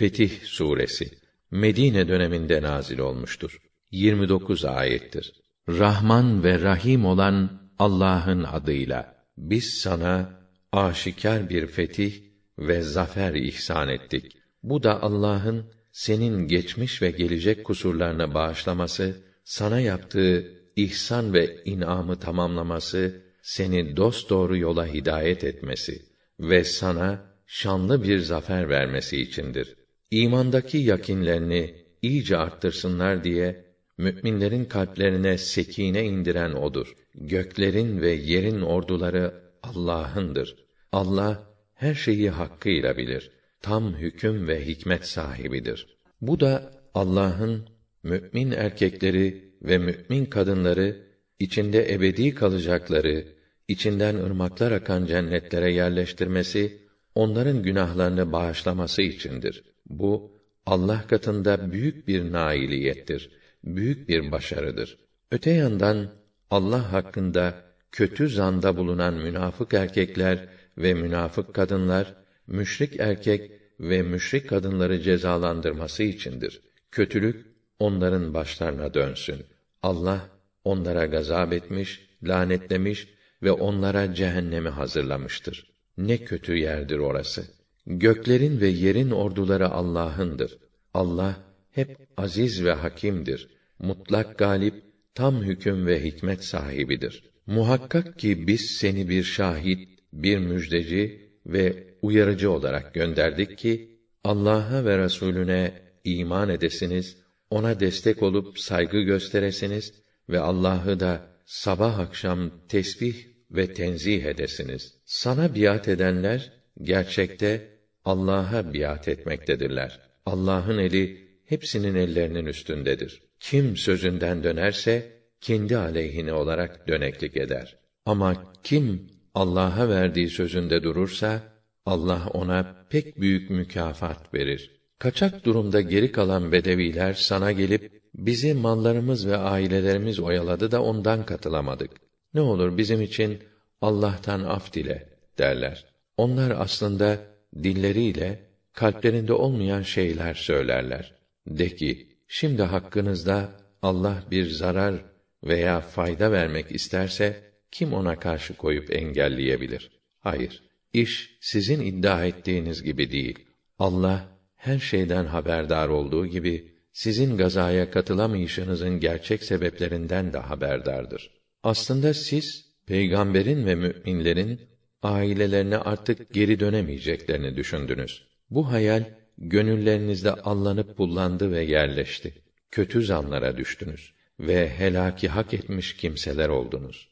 Fetih suresi Medine döneminde nazil olmuştur. 29 ayettir. Rahman ve Rahim olan Allah'ın adıyla biz sana aşikar bir fetih ve zafer ihsan ettik. Bu da Allah'ın senin geçmiş ve gelecek kusurlarını bağışlaması, sana yaptığı ihsan ve inamı tamamlaması, seni dost doğru yola hidayet etmesi ve sana şanlı bir zafer vermesi içindir. İmandaki yakinlerini iyice arttırsınlar diye müminlerin kalplerine sekine indiren odur. Göklerin ve yerin orduları Allah'ındır. Allah her şeyi hakkıyla bilir. Tam hüküm ve hikmet sahibidir. Bu da Allah'ın mümin erkekleri ve mümin kadınları içinde ebedi kalacakları, içinden ırmaklar akan cennetlere yerleştirmesi, onların günahlarını bağışlaması içindir. Bu Allah katında büyük bir nailiyettir, büyük bir başarıdır. Öte yandan Allah hakkında kötü zanda bulunan münafık erkekler ve münafık kadınlar, müşrik erkek ve müşrik kadınları cezalandırması içindir. Kötülük onların başlarına dönsün. Allah onlara gazap etmiş, lanetlemiş ve onlara cehennemi hazırlamıştır. Ne kötü yerdir orası. Göklerin ve yerin orduları Allah'ındır. Allah hep aziz ve hakimdir. Mutlak galip, tam hüküm ve hikmet sahibidir. Muhakkak ki biz seni bir şahit, bir müjdeci ve uyarıcı olarak gönderdik ki Allah'a ve Resulüne iman edesiniz, ona destek olup saygı gösteresiniz ve Allah'ı da sabah akşam tesbih ve tenzih edesiniz. Sana biat edenler gerçekte Allah'a biat etmektedirler. Allah'ın eli hepsinin ellerinin üstündedir. Kim sözünden dönerse kendi aleyhine olarak döneklik eder. Ama kim Allah'a verdiği sözünde durursa Allah ona pek büyük mükafat verir. Kaçak durumda geri kalan bedeviler sana gelip bizi mallarımız ve ailelerimiz oyaladı da ondan katılamadık. Ne olur bizim için Allah'tan af dile derler. Onlar aslında dilleriyle kalplerinde olmayan şeyler söylerler. De ki, şimdi hakkınızda Allah bir zarar veya fayda vermek isterse kim ona karşı koyup engelleyebilir? Hayır. İş sizin iddia ettiğiniz gibi değil. Allah her şeyden haberdar olduğu gibi sizin gazaya katılamayışınızın gerçek sebeplerinden de haberdardır. Aslında siz peygamberin ve müminlerin ailelerine artık geri dönemeyeceklerini düşündünüz. Bu hayal gönüllerinizde allanıp bullandı ve yerleşti. Kötü zanlara düştünüz ve helaki hak etmiş kimseler oldunuz.